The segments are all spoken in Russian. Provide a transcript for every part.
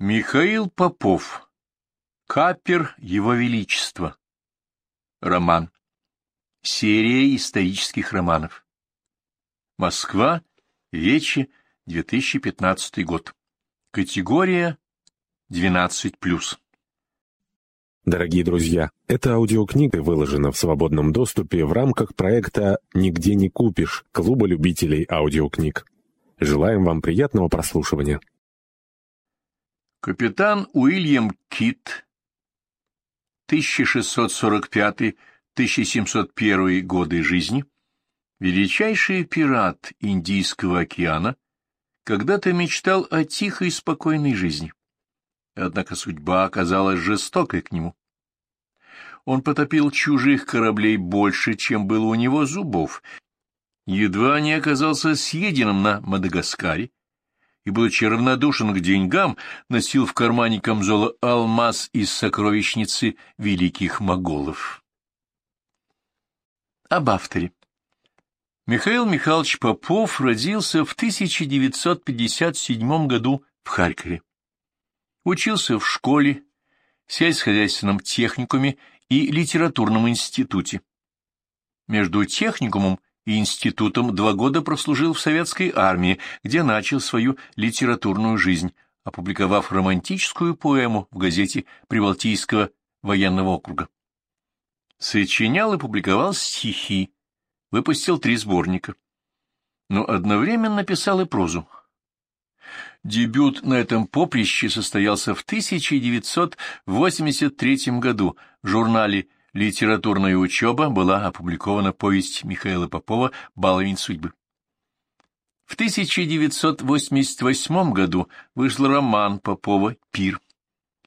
Михаил Попов. Капер Его Величества. Роман. Серия исторических романов. Москва. Вече. 2015 год. Категория 12+. Дорогие друзья, эта аудиокнига выложена в свободном доступе в рамках проекта «Нигде не купишь» Клуба любителей аудиокниг. Желаем вам приятного прослушивания. Капитан Уильям Кит, 1645-1701 годы жизни, величайший пират Индийского океана, когда-то мечтал о тихой и спокойной жизни. Однако судьба оказалась жестокой к нему. Он потопил чужих кораблей больше, чем было у него зубов, едва не оказался съеденным на Мадагаскаре, и, будучи равнодушен к деньгам, носил в кармане камзола алмаз из сокровищницы великих моголов. Об авторе. Михаил Михайлович Попов родился в 1957 году в Харькове. Учился в школе, сельскохозяйственном техникуме и литературном институте. Между техникумом институтом два года прослужил в советской армии, где начал свою литературную жизнь, опубликовав романтическую поэму в газете Прибалтийского военного округа. Сочинял и публиковал стихи, выпустил три сборника. Но одновременно писал и прозу. Дебют на этом поприще состоялся в 1983 году в журнале литературная учеба была опубликована повесть Михаила Попова «Баловень судьбы». В 1988 году вышел роман Попова «Пир»,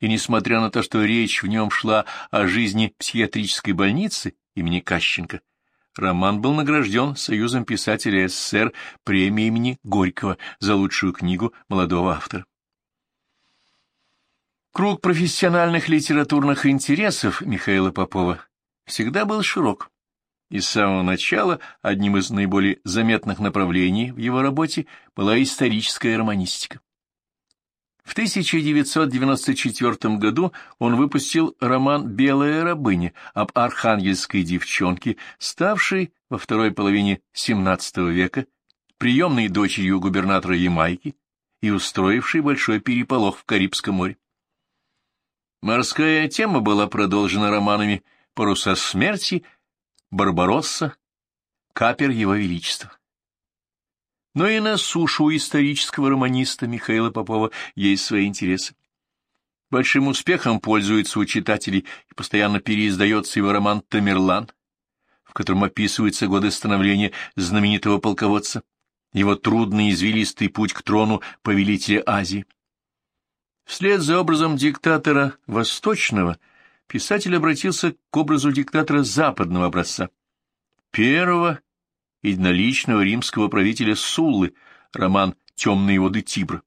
и несмотря на то, что речь в нем шла о жизни психиатрической больницы имени Кащенко, роман был награжден Союзом писателей СССР премией имени Горького за лучшую книгу молодого автора. Круг профессиональных литературных интересов Михаила Попова всегда был широк, и с самого начала одним из наиболее заметных направлений в его работе была историческая романистика. В 1994 году он выпустил роман «Белая рабыня» об архангельской девчонке, ставшей во второй половине XVII века приемной дочерью губернатора Ямайки и устроившей большой переполох в Карибском море. Морская тема была продолжена романами «Паруса смерти», «Барбаросса», «Капер Его Величества». Но и на сушу у исторического романиста Михаила Попова есть свои интересы. Большим успехом пользуется у читателей и постоянно переиздается его роман «Тамерлан», в котором описываются годы становления знаменитого полководца, его трудный извилистый путь к трону повелителя Азии. Вслед за образом диктатора Восточного писатель обратился к образу диктатора западного образца. Первого единоличного римского правителя Суллы, роман «Темные воды Тибра».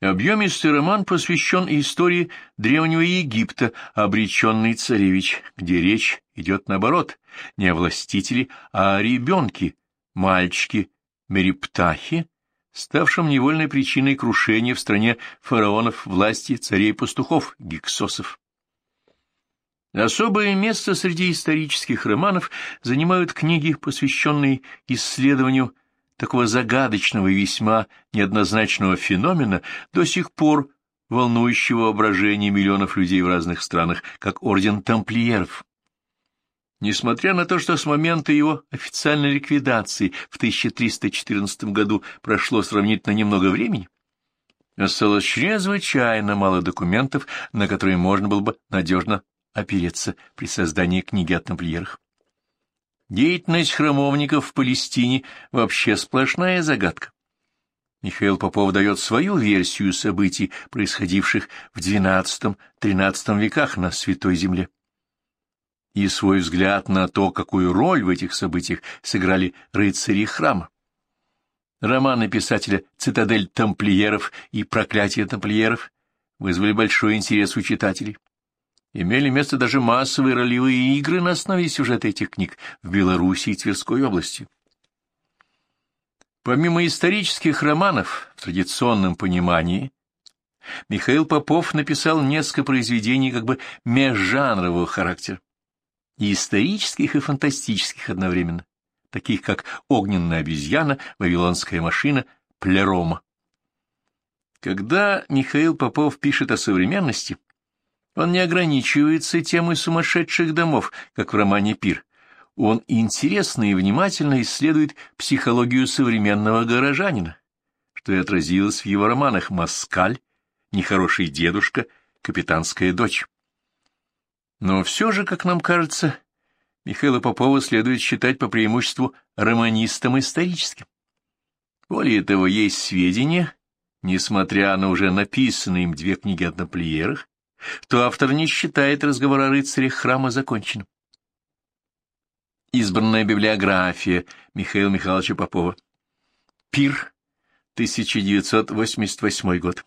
Объемистый роман посвящен истории Древнего Египта «Обреченный царевич», где речь идет наоборот, не о властителе, а о ребенке, мальчике Мериптахе, ставшим невольной причиной крушения в стране фараонов власти царей-пастухов, гиксосов. Особое место среди исторических романов занимают книги, посвященные исследованию такого загадочного и весьма неоднозначного феномена, до сих пор волнующего воображение миллионов людей в разных странах, как орден тамплиеров. Несмотря на то, что с момента его официальной ликвидации в 1314 году прошло сравнительно немного времени, осталось чрезвычайно мало документов, на которые можно было бы надежно опереться при создании книги о тамплиерах. Деятельность храмовников в Палестине вообще сплошная загадка. Михаил Попов дает свою версию событий, происходивших в XII-XIII веках на Святой Земле и свой взгляд на то, какую роль в этих событиях сыграли рыцари храма. Романы писателя «Цитадель тамплиеров» и «Проклятие тамплиеров» вызвали большой интерес у читателей. Имели место даже массовые ролевые игры на основе сюжета этих книг в Белоруссии и Тверской области. Помимо исторических романов, в традиционном понимании, Михаил Попов написал несколько произведений как бы межжанрового характера, и исторических, и фантастических одновременно, таких как «Огненная обезьяна», «Вавилонская машина», «Плерома». Когда Михаил Попов пишет о современности, он не ограничивается темой сумасшедших домов, как в романе «Пир». Он интересно и внимательно исследует психологию современного горожанина, что и отразилось в его романах «Москаль», «Нехороший дедушка», «Капитанская дочь». Но все же, как нам кажется, Михаила Попова следует считать по преимуществу романистом историческим. Более того, есть сведения, несмотря на уже написанные им две книги о тамплиерах, то автор не считает разговор о рыцарях храма законченным. Избранная библиография Михаила Михайловича Попова. Пир, 1988 год.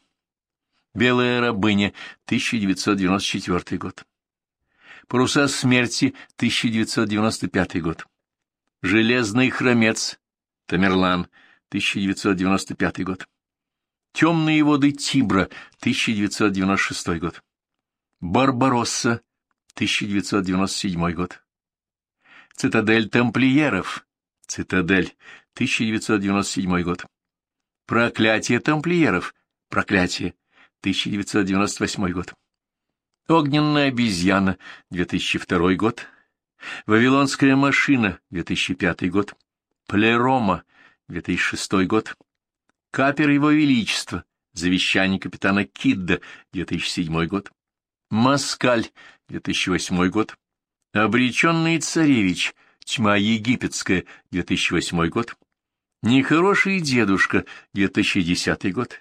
Белая рабыня, 1994 год. Паруса смерти, 1995 год. Железный хромец, Тамерлан, 1995 год. Темные воды Тибра, 1996 год. Барбаросса, 1997 год. Цитадель тамплиеров, Цитадель, 1997 год. Проклятие тамплиеров, Проклятие, 1998 год. Огненная обезьяна, 2002 год. Вавилонская машина, 2005 год. Плерома, 2006 год. Капер Его Величества, завещание капитана Кидда, 2007 год. Москаль, 2008 год. Обреченный царевич, тьма египетская, 2008 год. Нехороший дедушка, 2010 год.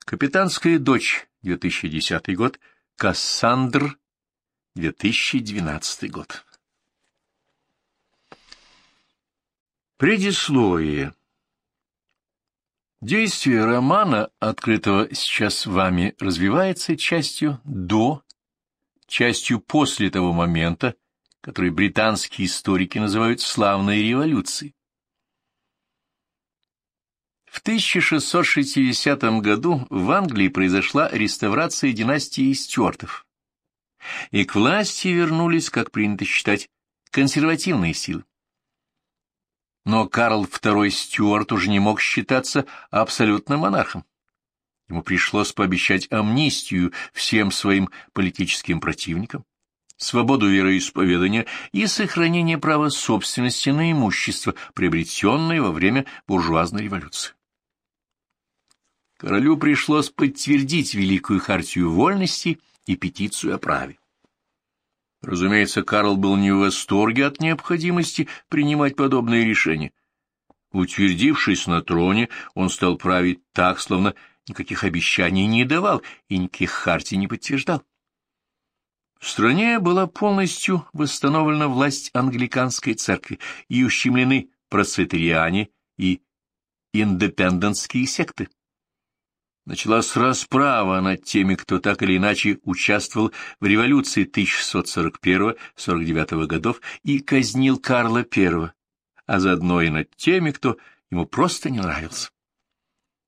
Капитанская дочь, 2010 год. Кассандр, 2012 год. Предисловие. Действие романа, открытого сейчас вами, развивается частью до частью после того момента, который британские историки называют «славной революцией». В 1660 году в Англии произошла реставрация династии Стюартов, и к власти вернулись, как принято считать, консервативные силы. Но Карл II Стюарт уже не мог считаться абсолютным монархом. Ему пришлось пообещать амнистию всем своим политическим противникам, свободу вероисповедания и сохранение права собственности на имущество, приобретенное во время буржуазной революции. Королю пришлось подтвердить Великую Хартию Вольности и петицию о праве. Разумеется, Карл был не в восторге от необходимости принимать подобные решения. Утвердившись на троне, он стал править так, словно никаких обещаний не давал и никаких хартий не подтверждал. В стране была полностью восстановлена власть англиканской церкви и ущемлены просветариане и индепендентские секты. Началась расправа над теми, кто так или иначе участвовал в революции 1641-49 годов и казнил Карла I, а заодно и над теми, кто ему просто не нравился.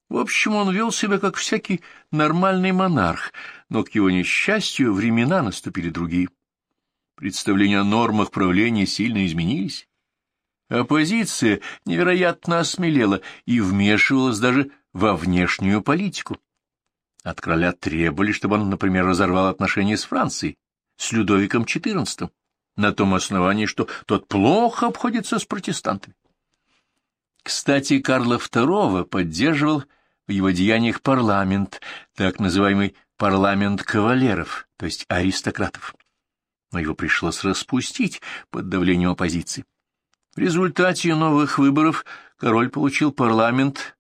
В общем, он вел себя как всякий нормальный монарх, но к его несчастью времена наступили другие. Представления о нормах правления сильно изменились. Оппозиция невероятно осмелела и вмешивалась даже во внешнюю политику. От короля требовали, чтобы он, например, разорвал отношения с Францией, с Людовиком XIV, на том основании, что тот плохо обходится с протестантами. Кстати, Карла II поддерживал в его деяниях парламент, так называемый парламент кавалеров, то есть аристократов. Но его пришлось распустить под давлением оппозиции. В результате новых выборов король получил парламент,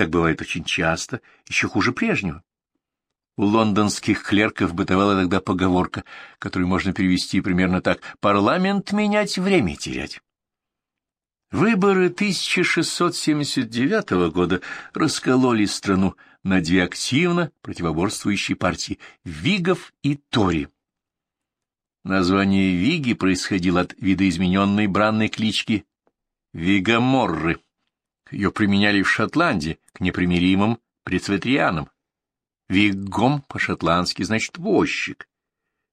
так бывает очень часто, еще хуже прежнего. У лондонских клерков бытовала тогда поговорка, которую можно перевести примерно так «парламент менять, время терять». Выборы 1679 года раскололи страну на две активно противоборствующие партии – Вигов и Тори. Название Виги происходило от видоизмененной бранной клички Вигаморры. Ее применяли в Шотландии к непримиримым пресвитерианам. Виггом по-шотландски значит «возчик».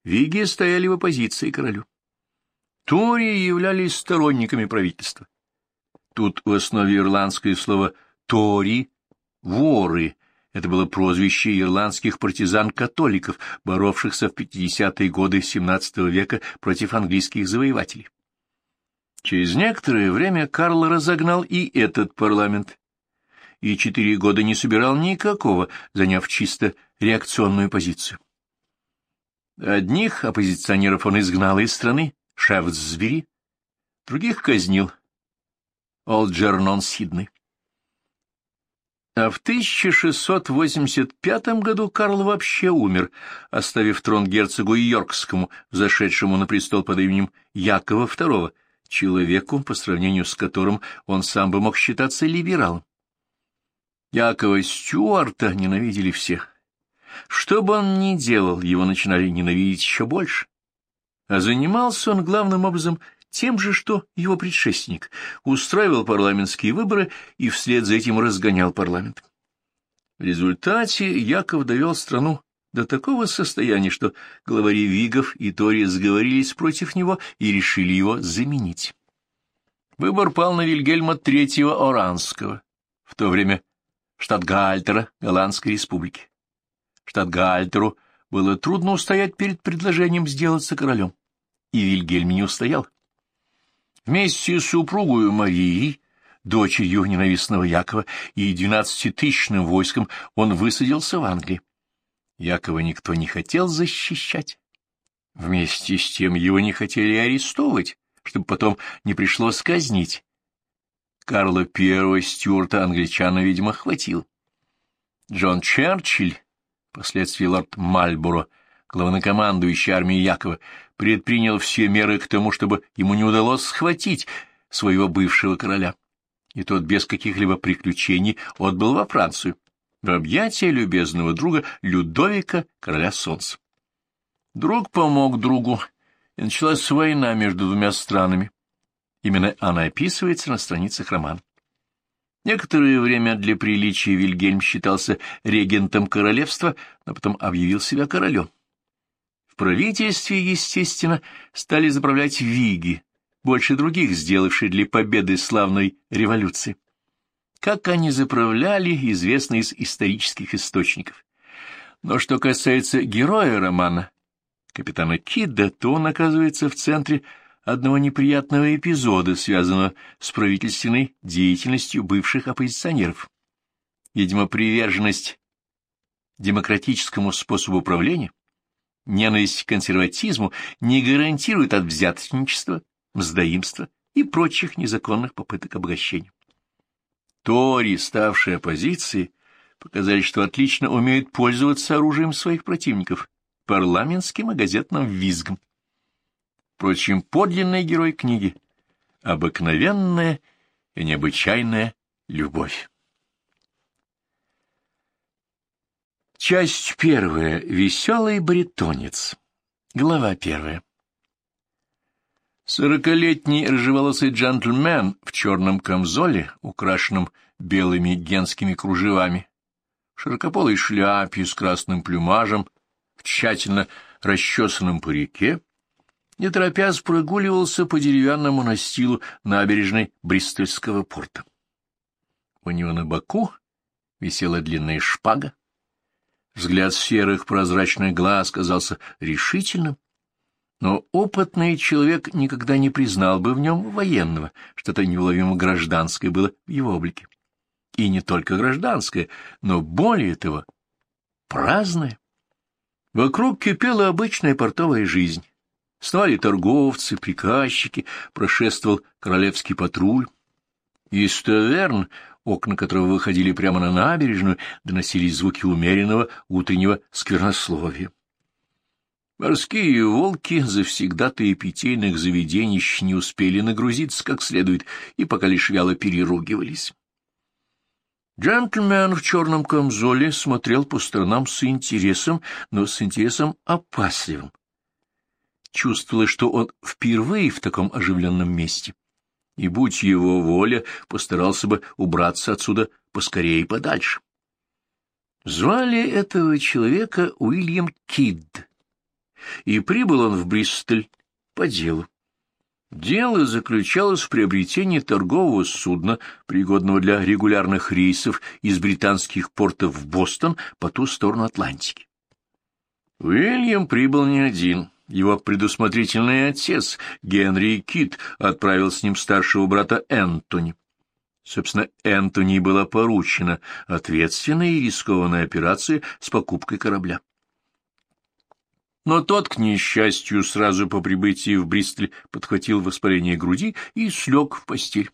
Виги стояли в оппозиции королю. Тори являлись сторонниками правительства. Тут в основе ирландское слово «тори» — «воры». Это было прозвище ирландских партизан-католиков, боровшихся в 50-е годы XVII века против английских завоевателей. Через некоторое время Карл разогнал и этот парламент, и четыре года не собирал никакого, заняв чисто реакционную позицию. Одних оппозиционеров он изгнал из страны, Шефтсбери, других казнил, Олджернон Сиднey. А в 1685 году Карл вообще умер, оставив трон герцогу Йоркскому, зашедшему на престол под именем Якова II, человеку, по сравнению с которым он сам бы мог считаться либералом. Якова Стюарта ненавидели всех. Что бы он ни делал, его начинали ненавидеть еще больше. А занимался он главным образом тем же, что его предшественник, устраивал парламентские выборы и вслед за этим разгонял парламент. В результате Яков довел страну до такого состояния, что главари Вигов и Тори сговорились против него и решили его заменить. Выбор пал на Вильгельма III Оранского, в то время штат Гальтера Голландской республики. Штат Гальтеру было трудно устоять перед предложением сделаться королем, и Вильгельм не устоял. Вместе с супругой Марией, дочерью ненавистного Якова, и двенадцатитысячным войском он высадился в Англии. Якова никто не хотел защищать. Вместе с тем его не хотели арестовывать, чтобы потом не пришлось казнить. Карла I Стюарта англичана, видимо, хватил. Джон Черчилль, впоследствии лорд Мальборо, главнокомандующий армией Якова, предпринял все меры к тому, чтобы ему не удалось схватить своего бывшего короля. И тот без каких-либо приключений отбыл во Францию, в объятия любезного друга Людовика, короля солнца. Друг помог другу, и началась война между двумя странами. Именно она описывается на страницах романа. Некоторое время для приличия Вильгельм считался регентом королевства, но потом объявил себя королем. В правительстве, естественно, стали заправлять виги, больше других сделавшие для победы славной революции. Как они заправляли, известно из исторических источников. Но что касается героя романа, капитана Кидда, то он оказывается в центре одного неприятного эпизода, связанного с правительственной деятельностью бывших оппозиционеров. Видимо, приверженность демократическому способу управления, ненависть к консерватизму не гарантирует от взяточничества, мздоимства и прочих незаконных попыток обогащения. Тори, ставшие оппозицией, показали, что отлично умеют пользоваться оружием своих противников, парламентским и газетным визгом. Впрочем, подлинный герой книги — обыкновенная и необычайная любовь. Часть первая. Веселый бретонец. Глава первая. Сорокалетний рыжеволосый джентльмен в черном камзоле, украшенном белыми генскими кружевами, в широкополой шляпе с красным плюмажем, в тщательно расчесанном парике, не торопясь прогуливался по деревянному настилу набережной Бристольского порта. У него на боку висела длинная шпага. Взгляд серых прозрачных глаз казался решительным, но опытный человек никогда не признал бы в нем военного, что-то неуловимо гражданское было в его облике. И не только гражданское, но более того, праздное. Вокруг кипела обычная портовая жизнь. Сновали торговцы, приказчики, прошествовал королевский патруль. Из таверн, окна которого выходили прямо на набережную, доносились звуки умеренного утреннего сквернословия. Морские волки, завсегдатые питейных заведений, не успели нагрузиться как следует, и пока лишь вяло переругивались. Джентльмен в черном камзоле смотрел по сторонам с интересом, но с интересом опасливым. Чувствовалось, что он впервые в таком оживленном месте, и, будь его воля, постарался бы убраться отсюда поскорее и подальше. Звали этого человека Уильям Кидд, и прибыл он в Бристоль по делу. Дело заключалось в приобретении торгового судна, пригодного для регулярных рейсов из британских портов в Бостон по ту сторону Атлантики. Уильям прибыл не один. Его предусмотрительный отец, Генри Кит, отправил с ним старшего брата Энтони. Собственно, Энтони была поручена ответственная и рискованная операция с покупкой корабля. Но тот, к несчастью, сразу по прибытии в Бристоль подхватил воспаление груди и слег в постель.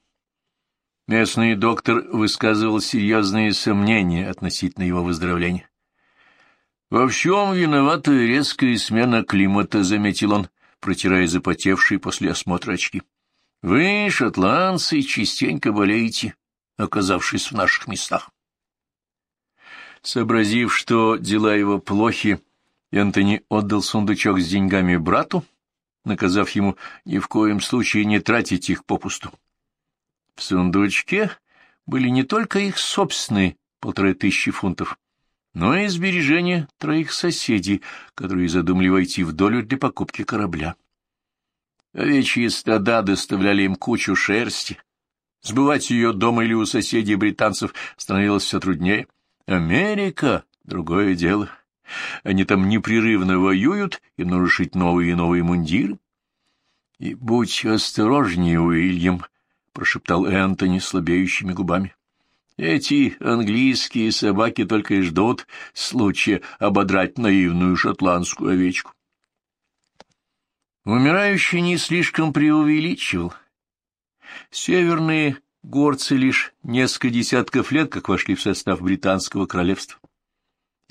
Местный доктор высказывал серьезные сомнения относительно его выздоровления. «Во всем виновата резкая смена климата», — заметил он, протирая запотевшие после осмотра очки. Вы, шотландцы, частенько болеете, оказавшись в наших местах. Сообразив, что дела его плохи, Энтони отдал сундучок с деньгами брату, наказав ему ни в коем случае не тратить их попусту. В сундучке были не только их собственные полторы тысячи фунтов, но и сбережения троих соседей, которые задумали войти в долю для покупки корабля. Овечьи стада доставляли им кучу шерсти. Сбывать ее дома или у соседей британцев становилось все труднее. Америка — другое дело. Они там непрерывно воюют, им нужно новые и новые мундиры. — И будь осторожнее, Уильям, — прошептал Энтони слабеющими губами. — Эти английские собаки только и ждут случая ободрать наивную шотландскую овечку. Умирающий не слишком преувеличивал. Северные горцы лишь несколько десятков лет как вошли в состав британского королевства.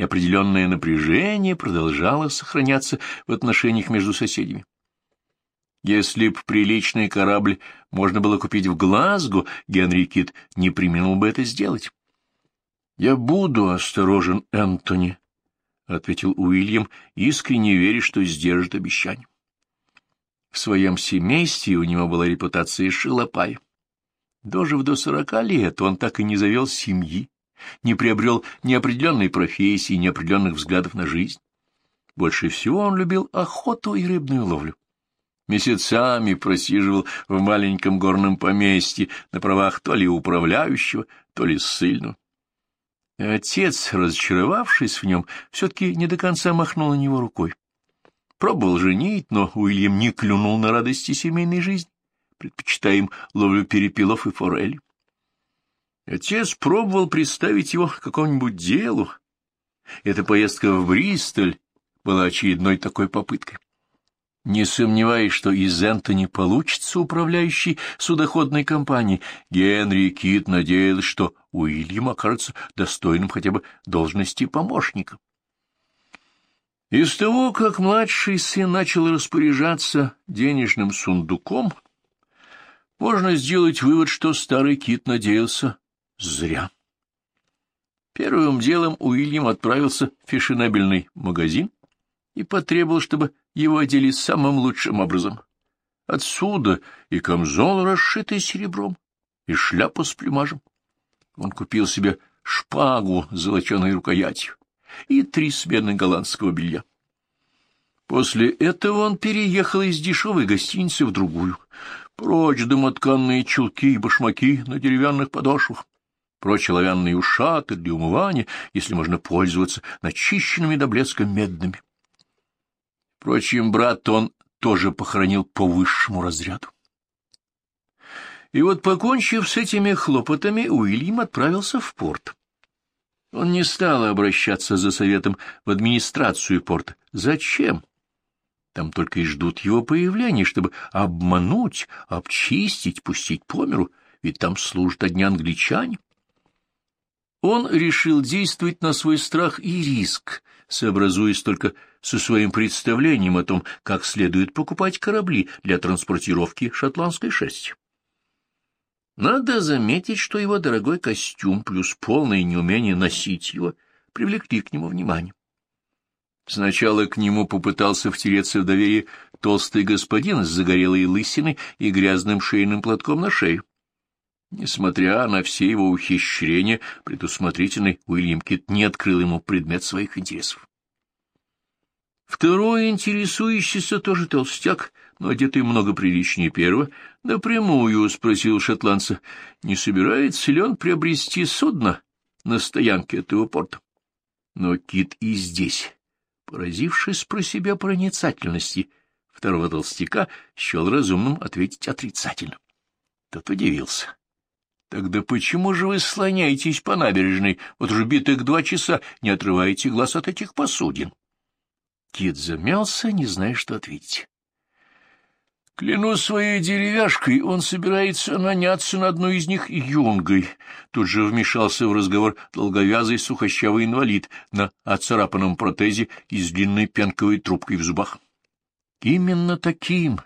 И определенное напряжение продолжало сохраняться в отношениях между соседями. Если б приличный корабль можно было купить в Глазго, Генри Кит не применил бы это сделать. — Я буду осторожен, Энтони, — ответил Уильям, искренне веря, что сдержит обещание. В своем семействе у него была репутация шилопая. Дожив до сорока лет, он так и не завел семьи, не приобрел ни определенной профессии, ни определенных взглядов на жизнь. Больше всего он любил охоту и рыбную ловлю. Месяцами просиживал в маленьком горном поместье на правах то ли управляющего, то ли ссыльного. Отец, разочаровавшись в нем, все-таки не до конца махнул на него рукой. Пробовал женить, но Уильям не клюнул на радости семейной жизни, предпочитая им ловлю перепелов и форели. Отец пробовал представить его к какому-нибудь делу. Эта поездка в Бристоль была очередной такой попыткой. Не сомневаясь, что из Энтони получится управляющий судоходной компанией, Генри Кит надеялся, что Уильям окажется достойным хотя бы должности помощника. Из того, как младший сын начал распоряжаться денежным сундуком, можно сделать вывод, что старый кит надеялся зря. Первым делом Уильям отправился в фешенебельный магазин и потребовал, чтобы его одели самым лучшим образом. Отсюда и камзол, расшитый серебром, и шляпу с плюмажем. Он купил себе шпагу с золоченой рукоятью, и три смены голландского белья. После этого он переехал из дешевой гостиницы в другую. Прочь домотканные чулки и башмаки на деревянных подошвах. Прочь оловянные ушаты для умывания, если можно пользоваться начищенными до блеска медными. Впрочем, брат он тоже похоронил по высшему разряду. И вот, покончив с этими хлопотами, Уильям отправился в порт. Он не стал обращаться за советом в администрацию порта. Зачем? Там только и ждут его появления, чтобы обмануть, обчистить, пустить по миру, ведь там служат одни англичане. Он решил действовать на свой страх и риск, сообразуясь только со своим представлением о том, как следует покупать корабли для транспортировки шотландской шерсти. Надо заметить, что его дорогой костюм плюс полное неумение носить его привлекли к нему внимание. Сначала к нему попытался втереться в доверие толстый господин с загорелой лысиной и грязным шейным платком на шее. Несмотря на все его ухищрения, предусмотрительный Уильям Кит не открыл ему предмет своих интересов. Второй интересующийся тоже толстяк, но одетый много приличнее первого, напрямую спросил шотландца, не собирается ли он приобрести судно на стоянке этого порта. Но Кит и здесь, поразившись про себя проницательности второго толстяка, счел разумным ответить отрицательно. Тот удивился. Тогда почему же вы слоняетесь по набережной, вот уже битых два часа, не отрываете глаз от этих посудин? Кит замялся, не зная, что ответить. Клянусь своей деревяшкой, он собирается наняться на одну из них юнгой. Тут же вмешался в разговор долговязый сухощавый инвалид на оцарапанном протезе и с длинной пенковой трубкой в зубах. Именно таким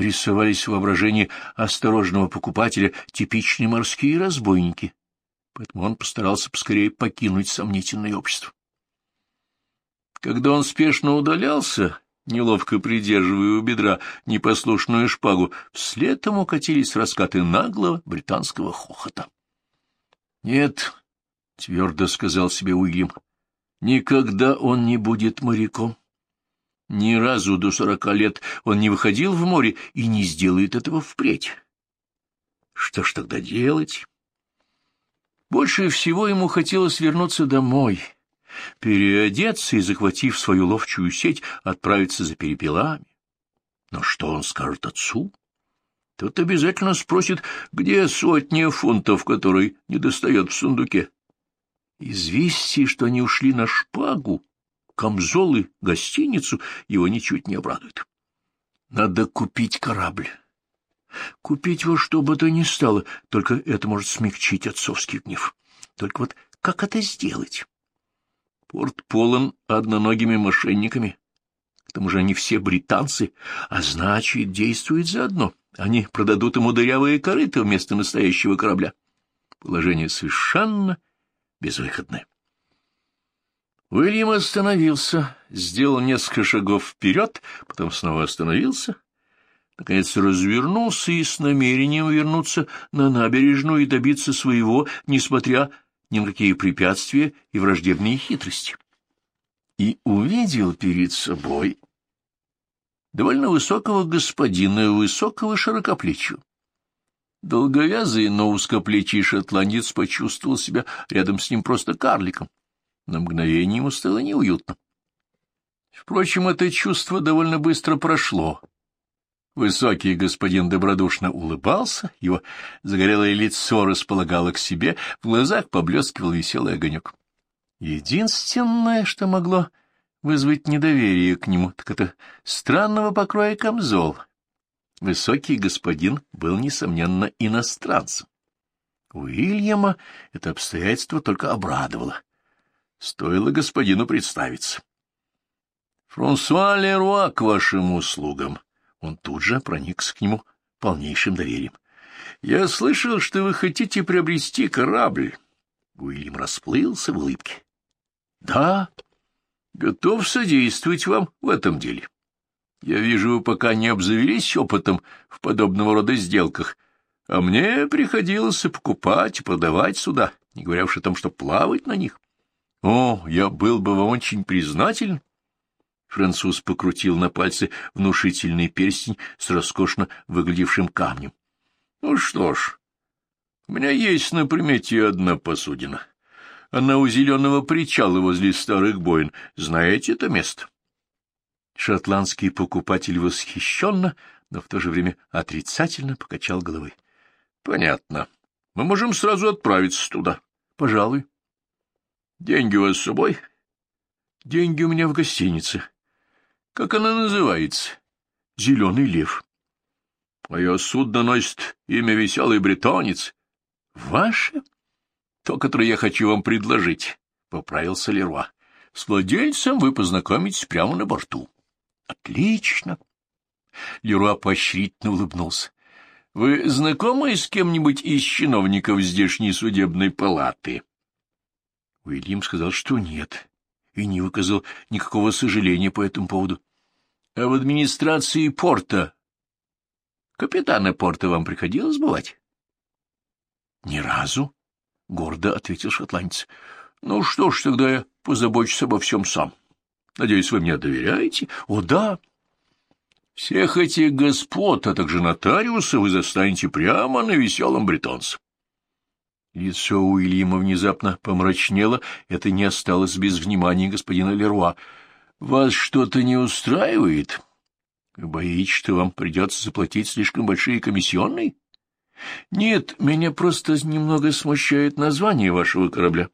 рисовались в воображении осторожного покупателя типичные морские разбойники, поэтому он постарался поскорее покинуть сомнительное общество. Когда он спешно удалялся, неловко придерживая у бедра непослушную шпагу, вслед ему катились раскаты наглого британского хохота. — Нет, — твердо сказал себе Уильям, — никогда он не будет моряком. Ни разу до сорока лет он не выходил в море и не сделает этого впредь. Что ж тогда делать? Больше всего ему хотелось вернуться домой, переодеться и, захватив свою ловчую сеть, отправиться за перепелами. Но что он скажет отцу? Тот обязательно спросит, где сотня фунтов, которые недостает в сундуке. Известие, что они ушли на шпагу, камзолы, гостиницу его ничуть не обрадует. Надо купить корабль. Купить его что бы то ни стало, только это может смягчить отцовский гнев. Только вот как это сделать? Порт полон одноногими мошенниками. К тому же они все британцы, а значит, действуют заодно. Они продадут ему дырявые корыто вместо настоящего корабля. Положение совершенно безвыходное. Уильям остановился, сделал несколько шагов вперед, потом снова остановился, наконец развернулся и с намерением вернуться на набережную и добиться своего, несмотря ни на какие препятствия и враждебные хитрости. И увидел перед собой довольно высокого господина, высокого широкоплечью. Долговязый, но узкоплечий шотландец почувствовал себя рядом с ним просто карликом. На мгновение ему стало неуютно. Впрочем, это чувство довольно быстро прошло. Высокий господин добродушно улыбался, его загорелое лицо располагало к себе, в глазах поблескивал веселый огонек. Единственное, что могло вызвать недоверие к нему, так это странного покроя камзол. Высокий господин был, несомненно, иностранцем. Уильяма это обстоятельство только обрадовало. Стоило господину представиться. «Франсуа Леруа к вашим услугам!» Он тут же проникся к нему полнейшим доверием. «Я слышал, что вы хотите приобрести корабль». Уильям расплылся в улыбке. «Да, готов содействовать вам в этом деле. Я вижу, вы пока не обзавелись опытом в подобного рода сделках, а мне приходилось покупать и продавать суда, не говоря уж о том, что плавать на них. О, я был бы вам очень признателен. Француз покрутил на пальце внушительный перстень с роскошно выглядевшим камнем. Ну что ж, у меня есть на примете одна посудина. Она у зеленого причала возле старых боин. Знаете это место? Шотландский покупатель восхищенно, но в то же время отрицательно покачал головой. — Понятно. Мы можем сразу отправиться туда. — Пожалуй. Деньги у вас с собой? Деньги у меня в гостинице. Как она называется? Зеленый лев. Мое судно носит имя веселый бретонец. Ваше? То, которое я хочу вам предложить, — поправился Леруа. С владельцем вы познакомитесь прямо на борту. Отлично. Леруа поощрительно улыбнулся. Вы знакомы с кем-нибудь из чиновников здешней судебной палаты? Уильям сказал, что нет, и не выказал никакого сожаления по этому поводу. — А в администрации порта... Капитана порта вам приходилось бывать? — Ни разу, — гордо ответил шотландец. — Ну что ж, тогда я позабочусь обо всем сам. Надеюсь, вы мне доверяете? — О, да. Всех этих господ, а также нотариуса вы застанете прямо на веселом бретонце. Лицо Уильяма внезапно помрачнело, это не осталось без внимания господина Леруа. — Вас что-то не устраивает? Боитесь, что вам придется заплатить слишком большие комиссионные? — Нет, меня просто немного смущает название вашего корабля.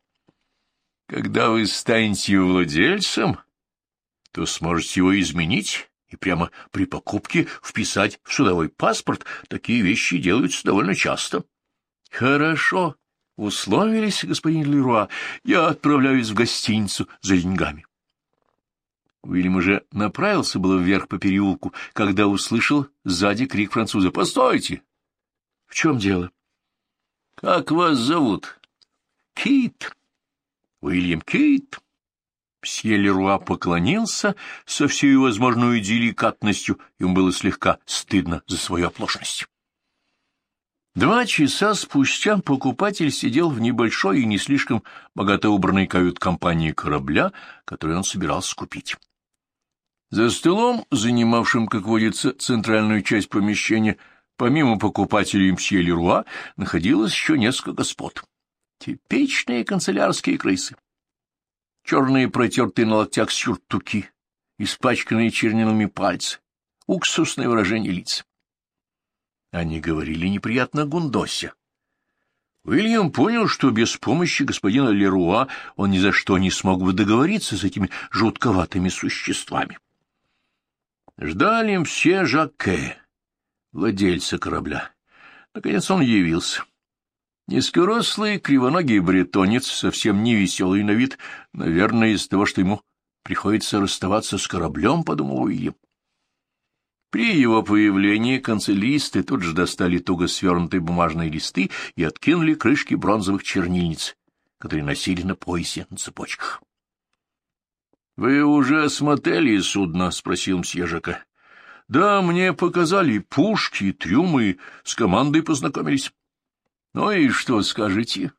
Когда вы станете владельцем, то сможете его изменить и прямо при покупке вписать в судовой паспорт. Такие вещи делаются довольно часто. — Хорошо, условились, господин Леруа. Я отправляюсь в гостиницу за деньгами. Уильям уже направился было вверх по переулку, когда услышал сзади крик француза. — Постойте! — В чем дело? — Как вас зовут? — Кит. — Уильям Кит. Псье Леруа поклонился со всей возможной деликатностью, ему было слегка стыдно за свою оплошность. Два часа спустя покупатель сидел в небольшой и не слишком богато убранной кают-компании корабля, который он собирался купить. За столом, занимавшим, как водится, центральную часть помещения, помимо покупателей мсье Леруа, находилось еще несколько господ. Типичные канцелярские крысы черные протертые на локтях сюртуки, испачканные чернилами пальцы, уксусное выражение лиц. Они говорили неприятно Гундосе. Уильям понял, что без помощи господина Леруа он ни за что не смог бы договориться с этими жутковатыми существами. Ждали все Жаке, владельца корабля. Наконец он явился. Низкорослый, кривоногий бретонец, совсем не веселый на вид, наверное, из-за того, что ему приходится расставаться с кораблем, — подумал Уильям. При его появлении канцелисты тут же достали туго свернутые бумажные листы и откинули крышки бронзовых чернильниц, которые носили на поясе на цепочках. — Вы уже осмотрели судно? — спросил мсье Да, мне показали пушки, трюмы, с командой познакомились. Ну и что скажете?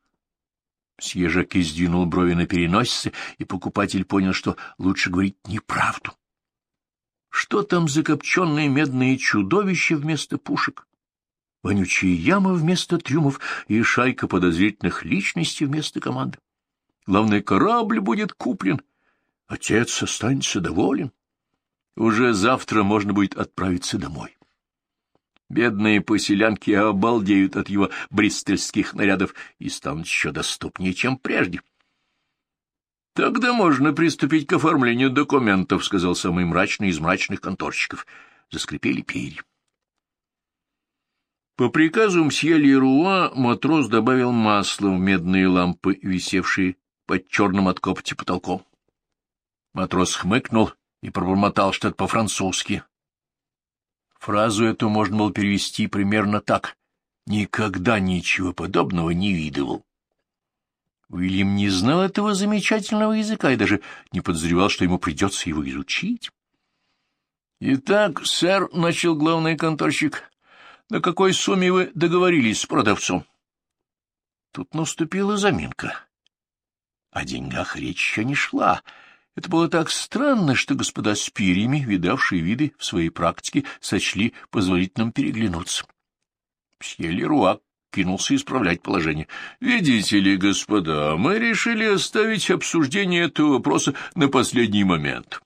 Мсье Жаки сдвинул брови на переносице, и покупатель понял, что лучше говорить неправду. Что там за копченые медные чудовища вместо пушек? Вонючие ямы вместо трюмов и шайка подозрительных личностей вместо команды. Главный корабль будет куплен. Отец останется доволен. Уже завтра можно будет отправиться домой. Бедные поселянки обалдеют от его бристольских нарядов и станут еще доступнее, чем прежде. — Тогда можно приступить к оформлению документов, — сказал самый мрачный из мрачных конторщиков. Заскрипели перья. По приказу мсье Леруа матрос добавил масло в медные лампы, висевшие под черным от копоти потолком. Матрос хмыкнул и пробормотал что-то по-французски, Фразу эту можно было перевести примерно так. «Никогда ничего подобного не видывал». Уильям не знал этого замечательного языка и даже не подозревал, что ему придется его изучить. «Итак, сэр, — начал главный конторщик, — на какой сумме вы договорились с продавцом?» Тут наступила заминка. О деньгах речь еще не шла, — это было так странно, что господа с перьями, видавшие виды в своей практике, сочли позволительным переглянуться. Псье Леруа кинулся исправлять положение. — Видите ли, господа, мы решили оставить обсуждение этого вопроса на последний момент.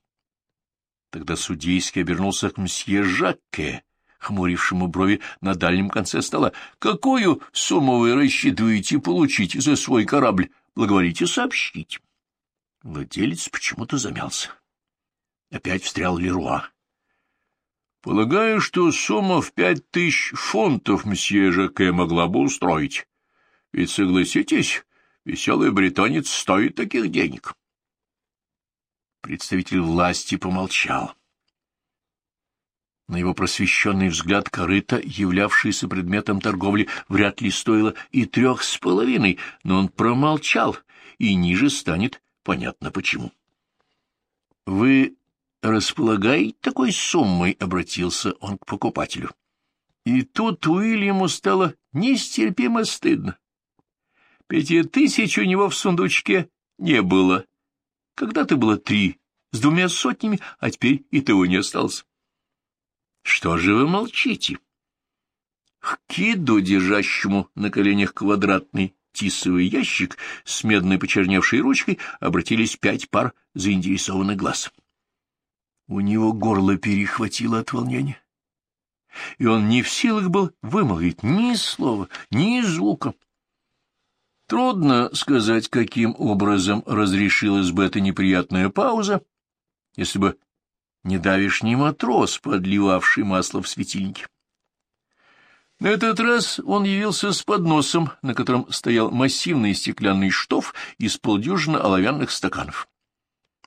Тогда судейский обернулся к мсье Жакке, хмурившему брови на дальнем конце стола. — Какую сумму вы рассчитываете получить за свой корабль? Благоволите сообщить. Владелец почему-то замялся. Опять встрял Леруа. — Полагаю, что сумма в пять тысяч фунтов мсье Жаке могла бы устроить. Ведь, согласитесь, веселый бретонец стоит таких денег. Представитель власти помолчал. На его просвещенный взгляд корыта, являвшийся предметом торговли, вряд ли стоило и трех с половиной, но он промолчал, и ниже станет Понятно почему. — Вы располагаете такой суммой? — обратился он к покупателю. И тут Уильяму стало нестерпимо стыдно. Пяти тысяч у него в сундучке не было. Когда-то было три, с двумя сотнями, а теперь и того не осталось. Что же вы молчите? К киду, держащему на коленях квадратный тисовый ящик с медной почерневшей ручкой, обратились пять пар заинтересованных глаз. У него горло перехватило от волнения, и он не в силах был вымолвить ни слова, ни звука. Трудно сказать, каким образом разрешилась бы эта неприятная пауза, если бы не давишний матрос, подливавший масло в светильнике. На этот раз он явился с подносом, на котором стоял массивный стеклянный штоф из полдюжины оловянных стаканов.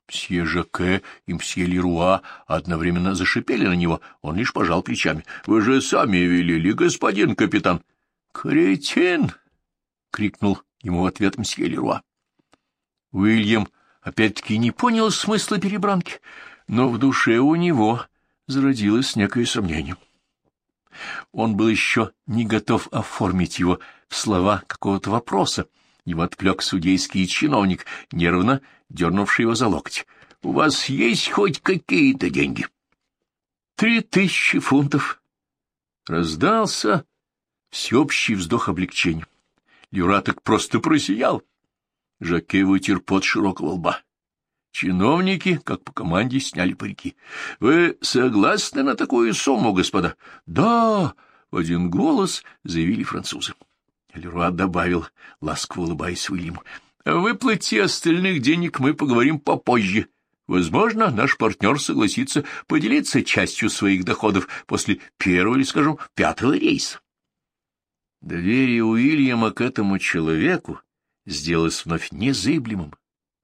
Мсье Жаке и мсье Леруа одновременно зашипели на него, он лишь пожал плечами. — Вы же сами велели, господин капитан. — Кретин! — крикнул ему в ответ мсье Леруа. Уильям опять-таки не понял смысла перебранки, но в душе у него зародилось некое сомнение. Он был еще не готов оформить его в слова какого-то вопроса. Его отвлек судейский чиновник, нервно дернувший его за локоть. — У вас есть хоть какие-то деньги? — Три тысячи фунтов. Раздался всеобщий вздох облегчения. Люраток просто просиял. Жаке вытер пот широкого лба. Чиновники, как по команде, сняли парики. — Вы согласны на такую сумму, господа? — Да! — в один голос заявили французы. Леруа добавил, ласково улыбаясь Уильяму. — О выплате остальных денег мы поговорим попозже. Возможно, наш партнер согласится поделиться частью своих доходов после первого или, скажем, пятого рейса. Доверие Уильяма к этому человеку сделалось вновь незыблемым.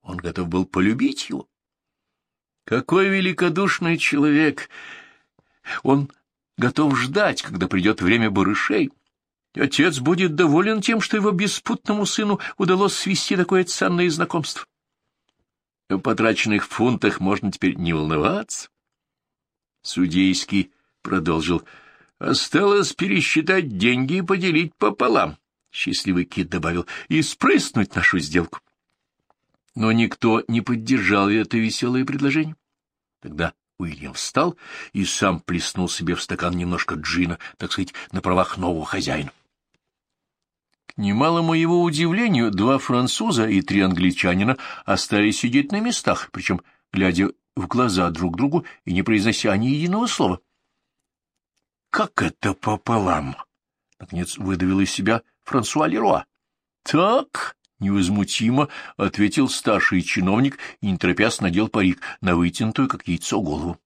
Он готов был полюбить его. Какой великодушный человек! Он готов ждать, когда придет время барышей. Отец будет доволен тем, что его беспутному сыну удалось свести такое ценное знакомство. О потраченных фунтах можно теперь не волноваться. Судейский продолжил. Осталось пересчитать деньги и поделить пополам. Счастливый кит добавил. И спрыснуть нашу сделку но никто не поддержал это веселое предложение. Тогда Уильям встал и сам плеснул себе в стакан немножко джина, так сказать, на правах нового хозяина. К немалому его удивлению, два француза и три англичанина остались сидеть на местах, причем глядя в глаза друг другу и не произнося ни единого слова. — Как это пополам? — наконец выдавил из себя Франсуа Леруа. — Так, Невозмутимо ответил старший чиновник и, не торопясь, надел парик на вытянутую, как яйцо, голову.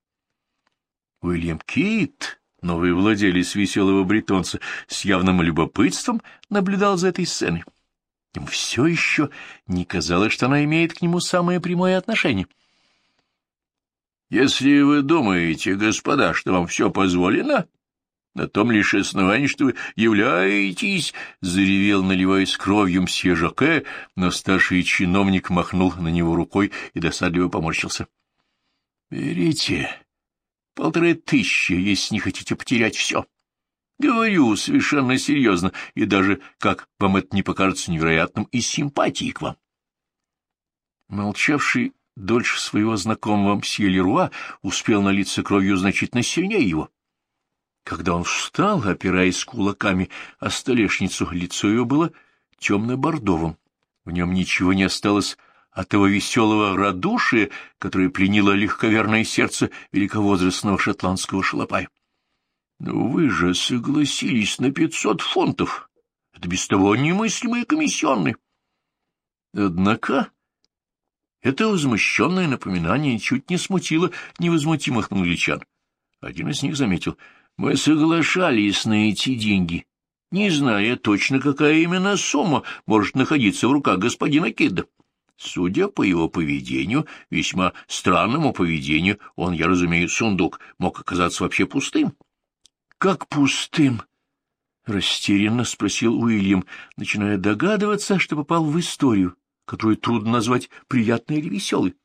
Уильям Кит, новый владелец веселого бретонца, с явным любопытством наблюдал за этой сценой. Ему все еще не казалось, что она имеет к нему самое прямое отношение. — Если вы думаете, господа, что вам все позволено, на том лишь основании, что вы являетесь, — заревел, наливаясь кровью мсье Жоке, но старший чиновник махнул на него рукой и досадливо поморщился. — Берите полторы тысячи, если не хотите потерять все. Говорю совершенно серьезно, и даже, как вам это не покажется невероятным, из симпатии к вам. Молчавший дольше своего знакомого мсье Леруа успел налиться кровью значительно сильнее его. Когда он встал, опираясь кулаками о столешницу, лицо его было темно-бордовым. В нем ничего не осталось от того веселого радушия, которое пленило легковерное сердце великовозрастного шотландского шалопая. — Но вы же согласились на пятьсот фунтов. Это без того немыслимые комиссионные. Однако это возмущенное напоминание чуть не смутило невозмутимых англичан. Один из них заметил — мы соглашались на эти деньги, не зная точно, какая именно сумма может находиться в руках господина Кидда. Судя по его поведению, весьма странному поведению, он, я разумею, сундук, мог оказаться вообще пустым. — Как пустым? — растерянно спросил Уильям, начиная догадываться, что попал в историю, которую трудно назвать приятной или веселой.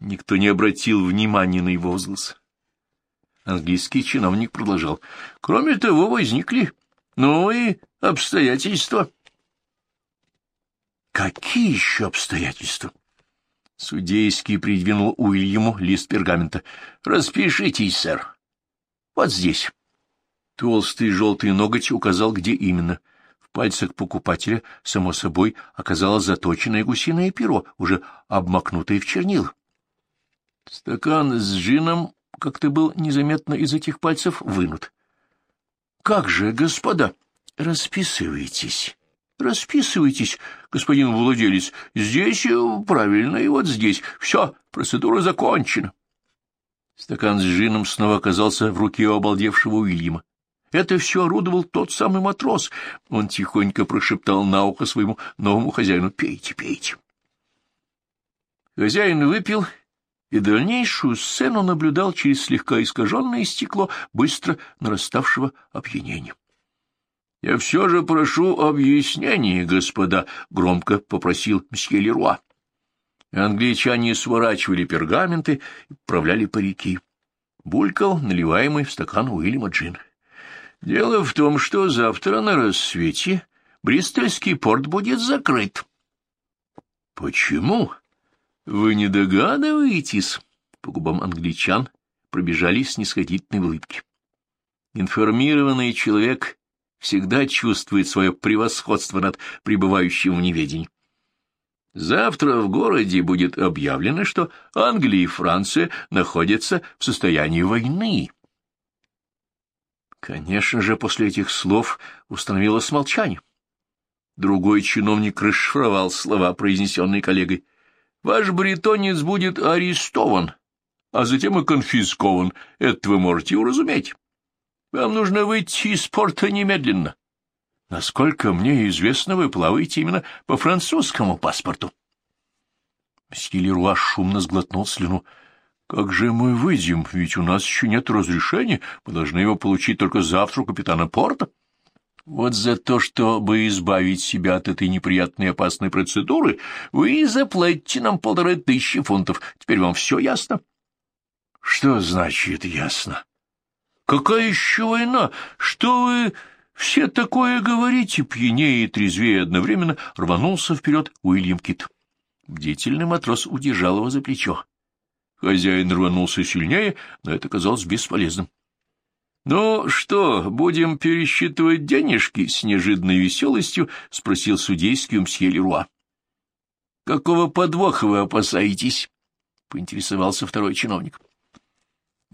Никто не обратил внимания на его возглас. Английский чиновник продолжал. Кроме того, возникли новые обстоятельства. Какие еще обстоятельства? Судейский придвинул Уильяму лист пергамента. Распишитесь, сэр. Вот здесь. Толстый желтый ноготь указал, где именно. В пальцах покупателя, само собой, оказалось заточенное гусиное перо, уже обмакнутое в чернил. Стакан с джином как-то был незаметно из этих пальцев вынут. — Как же, господа, расписывайтесь, расписывайтесь, господин владелец, здесь э, правильно и вот здесь. Все, процедура закончена. Стакан с джином снова оказался в руке обалдевшего Уильяма. Это все орудовал тот самый матрос. Он тихонько прошептал на ухо своему новому хозяину «Пейте, пейте». Хозяин выпил и дальнейшую сцену наблюдал через слегка искаженное стекло быстро нараставшего опьянения. — Я все же прошу объяснений, господа, — громко попросил мсье Леруа. Англичане сворачивали пергаменты и правляли парики. Булькал наливаемый в стакан Уильяма джин. — Дело в том, что завтра на рассвете Бристольский порт будет закрыт. — Почему? — вы не догадываетесь? По губам англичан пробежали снисходительные улыбки. Информированный человек всегда чувствует свое превосходство над пребывающим в неведении. Завтра в городе будет объявлено, что Англия и Франция находятся в состоянии войны. Конечно же, после этих слов установилось молчание. Другой чиновник расшифровал слова, произнесенные коллегой. Ваш бретонец будет арестован, а затем и конфискован. Это вы можете уразуметь. Вам нужно выйти из порта немедленно. Насколько мне известно, вы плаваете именно по французскому паспорту. Мсье Леруа шумно сглотнул слюну. «Как же мы выйдем? Ведь у нас еще нет разрешения. Мы должны его получить только завтра у капитана порта». Вот за то, чтобы избавить себя от этой неприятной и опасной процедуры, вы заплатите нам полторы тысячи фунтов. Теперь вам все ясно? — Что значит ясно? — Какая еще война? Что вы все такое говорите? Пьянее и трезвее одновременно рванулся вперед Уильям Кит. Бдительный матрос удержал его за плечо. Хозяин рванулся сильнее, но это казалось бесполезным. «Ну что, будем пересчитывать денежки?» — с неожиданной веселостью спросил судейский мсье Леруа. «Какого подвоха вы опасаетесь?» — поинтересовался второй чиновник.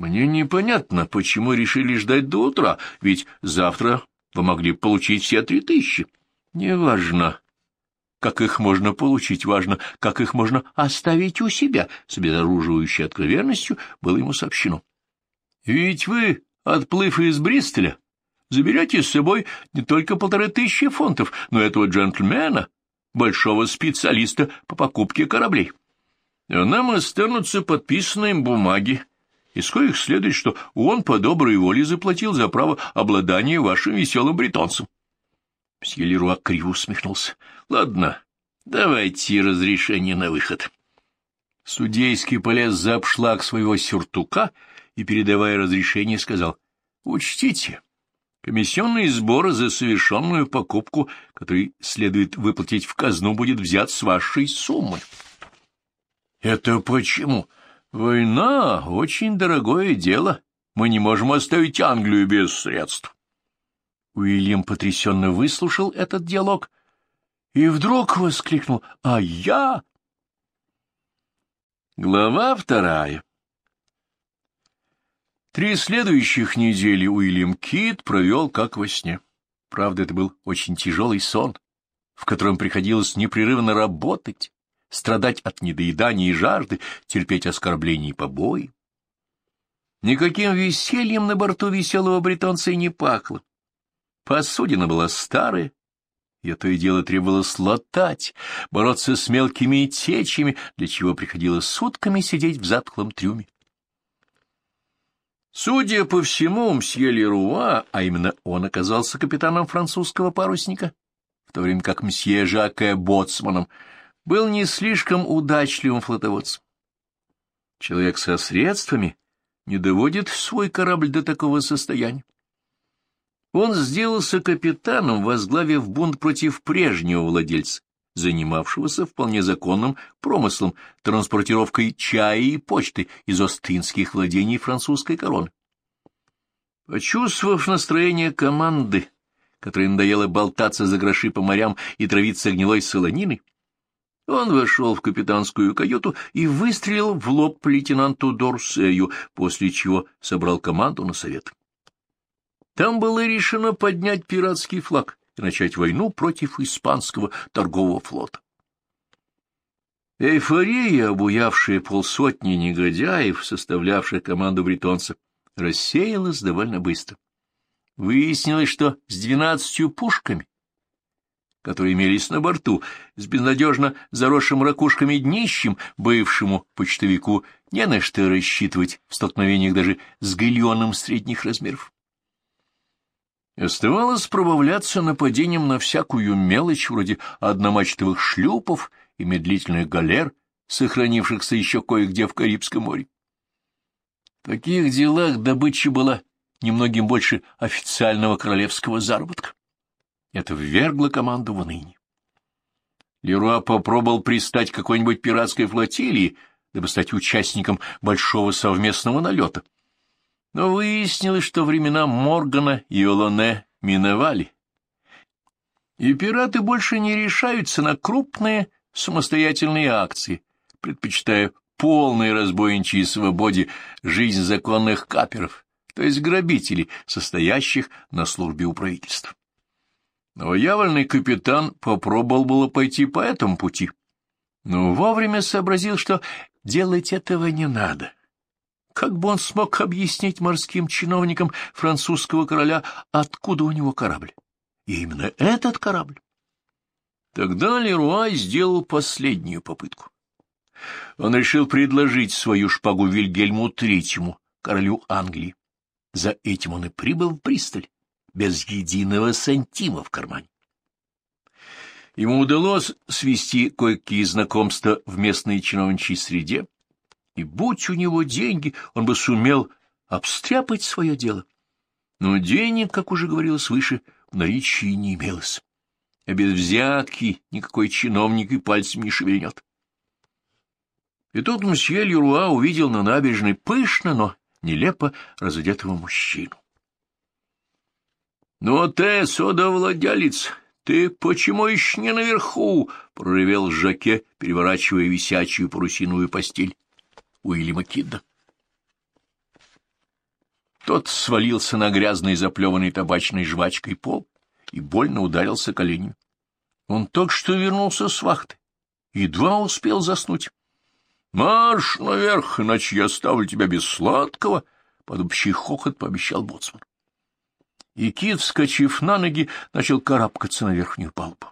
«Мне непонятно, почему решили ждать до утра, ведь завтра вы могли получить все три тысячи. Неважно, как их можно получить, важно, как их можно оставить у себя», — с обезоруживающей откровенностью было ему сообщено. «Ведь вы Отплыв из Бристоля, заберете с собой не только полторы тысячи фунтов, но этого джентльмена, большого специалиста по покупке кораблей. А нам останутся подписанные бумаги, из коих следует, что он по доброй воле заплатил за право обладания вашим веселым бретонцем. Мсье Леруа криво усмехнулся. — Ладно, давайте разрешение на выход. Судейский полез за обшлаг своего сюртука и, передавая разрешение, сказал, «Учтите, комиссионный сбор за совершенную покупку, который следует выплатить в казну, будет взят с вашей суммы». «Это почему? Война — очень дорогое дело. Мы не можем оставить Англию без средств». Уильям потрясенно выслушал этот диалог и вдруг воскликнул «А я...» Глава вторая Три следующих недели Уильям Кит провел как во сне. Правда, это был очень тяжелый сон, в котором приходилось непрерывно работать, страдать от недоедания и жажды, терпеть оскорбления и побои. Никаким весельем на борту веселого британца и не пахло. Посудина была старая, и то и дело требовалось латать, бороться с мелкими течами, для чего приходилось сутками сидеть в затхлом трюме. Судя по всему, мсье Леруа, а именно он оказался капитаном французского парусника, в то время как мсье Жаке боцманом, был не слишком удачливым флотоводцем. Человек со средствами не доводит свой корабль до такого состояния. Он сделался капитаном, возглавив бунт против прежнего владельца, занимавшегося вполне законным промыслом, транспортировкой чая и почты из остинских владений французской короны. Почувствовав настроение команды, которой надоело болтаться за гроши по морям и травиться гнилой солониной, он вошел в капитанскую каюту и выстрелил в лоб лейтенанту Дорсею, после чего собрал команду на совет. Там было решено поднять пиратский флаг и начать войну против испанского торгового флота. Эйфория, обуявшая полсотни негодяев, составлявших команду бретонцев, рассеялась довольно быстро. Выяснилось, что с двенадцатью пушками, которые имелись на борту, с безнадежно заросшим ракушками днищем, бывшему почтовику, не на что рассчитывать в столкновениях даже с галеоном средних размеров. Оставалось пробавляться нападением на всякую мелочь, вроде одномачтовых шлюпов и медлительных галер, сохранившихся еще кое-где в Карибском море. В таких делах добыча была немногим больше официального королевского заработка. Это ввергло команду в уныние. Леруа попробовал пристать к какой-нибудь пиратской флотилии, дабы стать участником большого совместного налета. Но выяснилось, что времена Моргана и Олоне миновали, и пираты больше не решаются на крупные самостоятельные акции, предпочитая полной разбойничьей свободе жизнь законных каперов, то есть грабителей, состоящих на службе у правительства. Но явольный капитан попробовал было пойти по этому пути, но вовремя сообразил, что делать этого не надо. Как бы он смог объяснить морским чиновникам французского короля, откуда у него корабль? И именно этот корабль. Тогда Леруа сделал последнюю попытку. Он решил предложить свою шпагу Вильгельму Третьему, королю Англии. За этим он и прибыл в Бристоль, без единого сантима в кармане. Ему удалось свести кое-какие знакомства в местной чиновничьей среде, и будь у него деньги, он бы сумел обстряпать свое дело. Но денег, как уже говорилось выше, в наличии не имелось. А без взятки никакой чиновник и пальцем не шевельнет. И тут мсье Леруа увидел на набережной пышно, но нелепо разодетого мужчину. — Ну ты, судовладелец, ты почему еще не наверху? — проревел Жаке, переворачивая висячую парусиновую постель. Уильяма Кидда. Тот свалился на грязный заплеванный табачной жвачкой пол и больно ударился коленью. Он только что вернулся с вахты, едва успел заснуть. — Марш наверх, иначе я оставлю тебя без сладкого, — под общий хохот пообещал боцман. И Кит, вскочив на ноги, начал карабкаться на верхнюю палубу.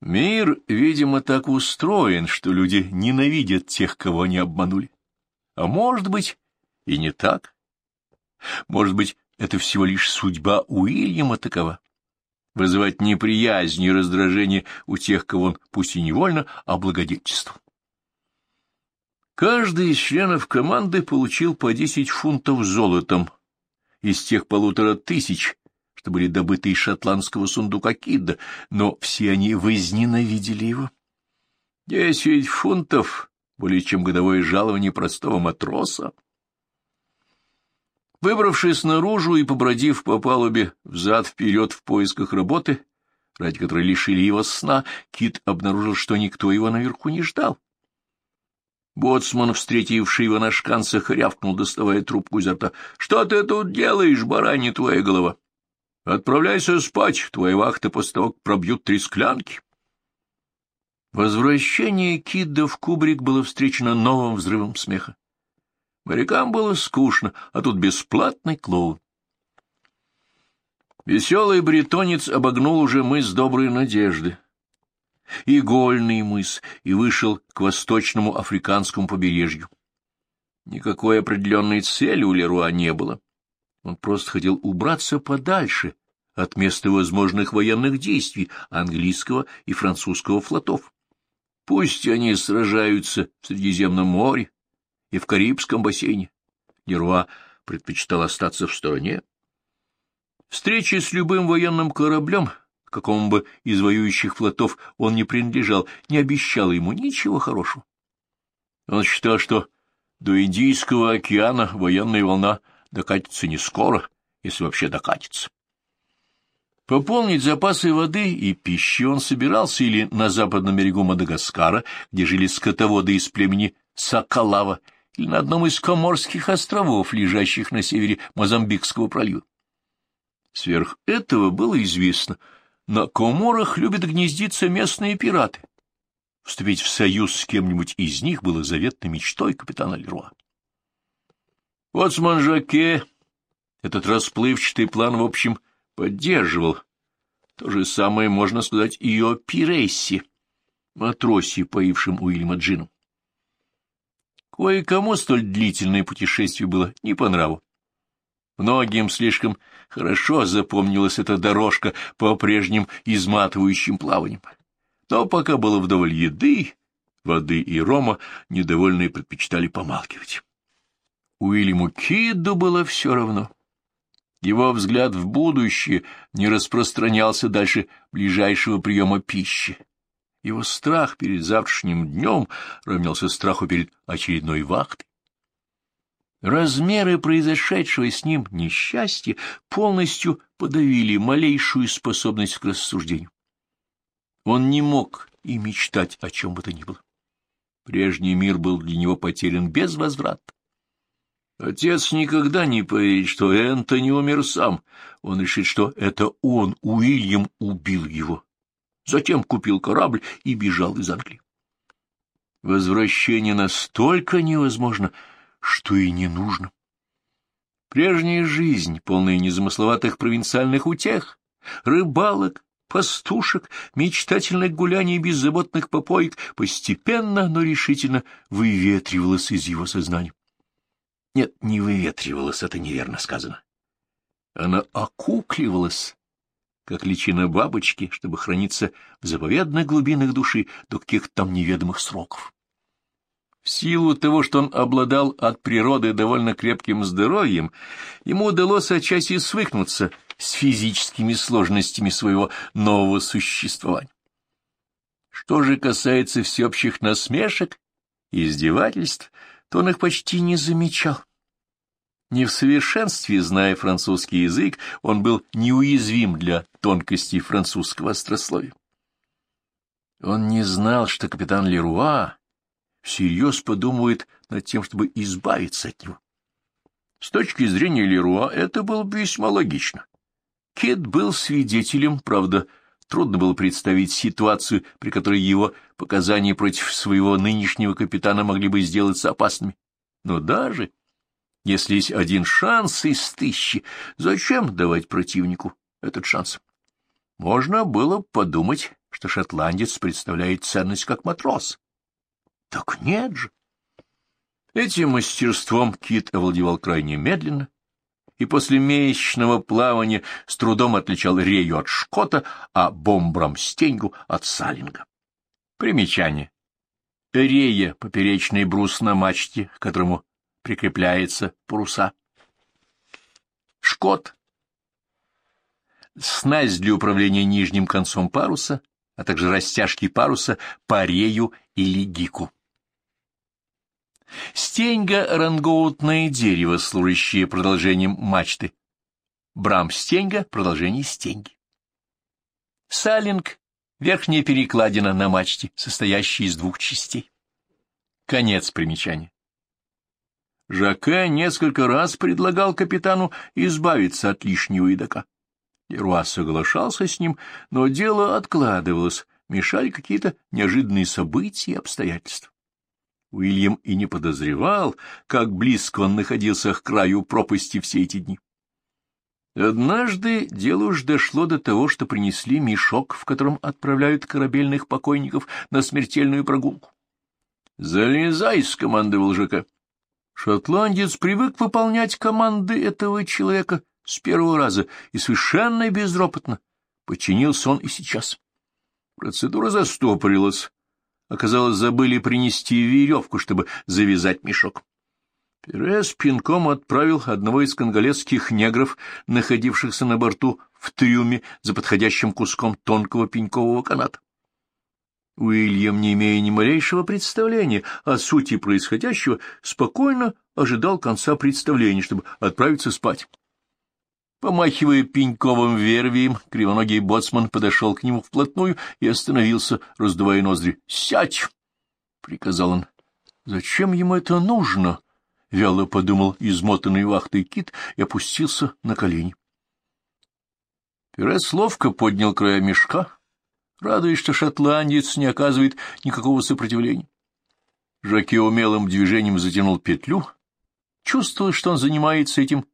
Мир, видимо, так устроен, что люди ненавидят тех, кого они обманули. А может быть, и не так. Может быть, это всего лишь судьба Уильяма такова. Вызывать неприязнь и раздражение у тех, кого он, пусть и невольно, облагодетельствовал. Каждый из членов команды получил по десять фунтов золотом из тех полутора тысяч, что были добыты из шотландского сундука Кидда, но все они возненавидели его. Десять фунтов, более чем годовое жалование простого матроса. Выбравшись наружу и побродив по палубе взад-вперед в поисках работы, ради которой лишили его сна, Кит обнаружил, что никто его наверху не ждал. Боцман, встретивший его на шканцах, рявкнул, доставая трубку изо рта. — Что ты тут делаешь, баранья твоя голова? Отправляйся спать, твои вахты после того, как пробьют три склянки. Возвращение Кидда в кубрик было встречено новым взрывом смеха. Морякам было скучно, а тут бесплатный клоун. Веселый бретонец обогнул уже мыс Доброй Надежды, игольный мыс, и вышел к восточному африканскому побережью. Никакой определенной цели у Леруа не было. Он просто хотел убраться подальше от места возможных военных действий английского и французского флотов. Пусть они сражаются в Средиземном море и в Карибском бассейне. Леруа предпочитал остаться в стороне. Встреча с любым военным кораблем, какому бы из воюющих флотов он не принадлежал, не обещала ему ничего хорошего. Он считал, что до Индийского океана военная волна докатится не скоро, если вообще докатится. Пополнить запасы воды и пищи он собирался или на западном берегу Мадагаскара, где жили скотоводы из племени Сакалава, или на одном из Коморских островов, лежащих на севере Мозамбикского пролива. Сверх этого было известно, на Коморах любят гнездиться местные пираты. Вступить в союз с кем-нибудь из них было заветной мечтой капитана Леруа. Вот с Манжаке этот расплывчатый план, в общем, поддерживал. То же самое можно сказать и о Пирессе, матросе, поившем Уильяма Джином. Кое-кому столь длительное путешествие было не по нраву. Многим слишком хорошо запомнилась эта дорожка по прежним изматывающим плаваниям. Но пока было вдоволь еды, воды и рома, недовольные предпочитали помалкивать. Уильяму Кидду было все равно. Его взгляд в будущее не распространялся дальше ближайшего приема пищи. Его страх перед завтрашним днем равнялся страху перед очередной вахтой. Размеры произошедшего с ним несчастья полностью подавили малейшую способность к рассуждению. Он не мог и мечтать о чем бы то ни было. Прежний мир был для него потерян без возврата. Отец никогда не поверит, что Энтони умер сам. Он решит, что это он, Уильям, убил его. Затем купил корабль и бежал из Англии. Возвращение настолько невозможно, что и не нужно. Прежняя жизнь, полная незамысловатых провинциальных утех, рыбалок, пастушек, мечтательных гуляний и беззаботных попоек, постепенно, но решительно выветривалась из его сознания. Нет, не выветривалась, это неверно сказано. Она окукливалась, как личина бабочки, чтобы храниться в заповедных глубинах души до каких-то там неведомых сроков. В силу того, что он обладал от природы довольно крепким здоровьем, ему удалось отчасти свыкнуться с физическими сложностями своего нового существования. Что же касается всеобщих насмешек и издевательств, то он их почти не замечал. Не в совершенстве, зная французский язык, он был неуязвим для тонкостей французского острословия. Он не знал, что капитан Леруа всерьез подумывает над тем, чтобы избавиться от него. С точки зрения Леруа это было бы весьма логично. Кит был свидетелем, правда, трудно было представить ситуацию, при которой его показания против своего нынешнего капитана могли бы сделаться опасными. Но даже если есть один шанс из тысячи, зачем давать противнику этот шанс? Можно было подумать, что шотландец представляет ценность как матрос. Так нет же. Этим мастерством Кит овладевал крайне медленно, и после месячного плавания с трудом отличал Рею от Шкота, а Бомбрамстеньгу от Салинга. Примечание. Рея — поперечный брус на мачте, к которому прикрепляется паруса. Шкот — снасть для управления нижним концом паруса, а также растяжки паруса по рею или гику. Стеньга — рангоутное дерево, служащее продолжением мачты. Брам-стеньга — продолжение стеньги. Салинг — верхняя перекладина на мачте, состоящая из двух частей. Конец примечания. Жаке несколько раз предлагал капитану избавиться от лишнего едока. Леруа соглашался с ним, но дело откладывалось, мешали какие-то неожиданные события и обстоятельства. Уильям и не подозревал, как близко он находился к краю пропасти все эти дни. Однажды дело уж дошло до того, что принесли мешок, в котором отправляют корабельных покойников на смертельную прогулку. «Залезай!» — скомандовал ЖК. Шотландец привык выполнять команды этого человека с первого раза и совершенно безропотно. Подчинился он и сейчас. Процедура застопорилась. Оказалось, забыли принести веревку, чтобы завязать мешок. Перес пинком отправил одного из конголезских негров, находившихся на борту, в трюме за подходящим куском тонкого пенькового каната. Уильям, не имея ни малейшего представления о сути происходящего, спокойно ожидал конца представления, чтобы отправиться спать. Помахивая пеньковым вервием, кривоногий боцман подошел к нему вплотную и остановился, раздувая ноздри. — Сядь! — приказал он. — Зачем ему это нужно? — вяло подумал измотанный вахтой кит и опустился на колени. Перес ловко поднял края мешка, радуясь, что шотландец не оказывает никакого сопротивления. Жаке умелым движением затянул петлю, чувствуя, что он занимается этим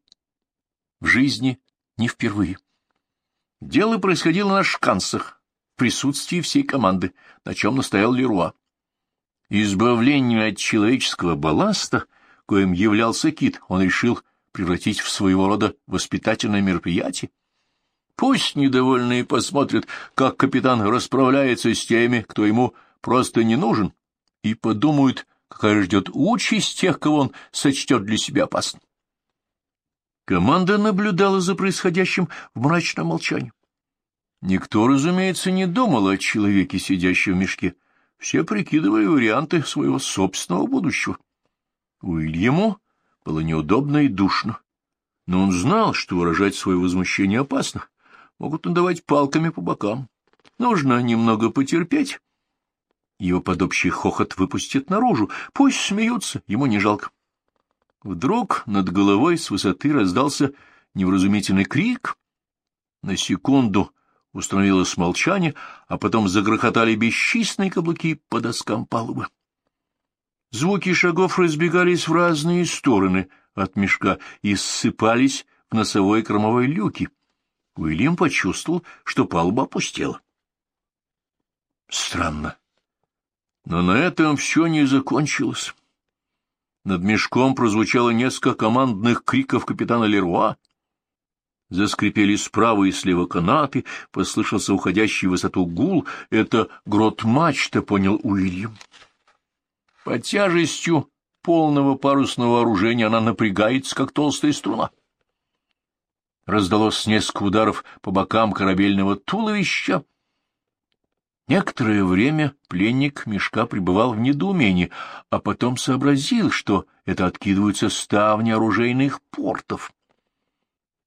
в жизни не впервые. Дело происходило на шканцах, в присутствии всей команды, на чем настоял Леруа. Избавление от человеческого балласта, коим являлся кит, он решил превратить в своего рода воспитательное мероприятие. Пусть недовольные посмотрят, как капитан расправляется с теми, кто ему просто не нужен, и подумают, какая ждет участь тех, кого он сочтет для себя опасным. Команда наблюдала за происходящим в мрачном молчании. Никто, разумеется, не думал о человеке, сидящем в мешке. Все прикидывали варианты своего собственного будущего. Уильяму было неудобно и душно, но он знал, что выражать свое возмущение опасно могут надавать палками по бокам. Нужно немного потерпеть. Его под хохот выпустят наружу. Пусть смеются, ему не жалко. Вдруг над головой с высоты раздался невразумительный крик. На секунду установилось молчание, а потом загрохотали бесчисленные каблуки по доскам палубы. Звуки шагов разбегались в разные стороны от мешка и ссыпались в носовой кормовой люки. Уильям почувствовал, что палуба опустела. Странно. Но на этом все не закончилось. Над мешком прозвучало несколько командных криков капитана Леруа. Заскрипели справа и слева канаты, послышался уходящий в высоту гул. Это грот мачта, понял Уильям. По тяжестью полного парусного вооружения она напрягается, как толстая струна раздалось несколько ударов по бокам корабельного туловища. Некоторое время пленник мешка пребывал в недоумении, а потом сообразил, что это откидываются ставни оружейных портов.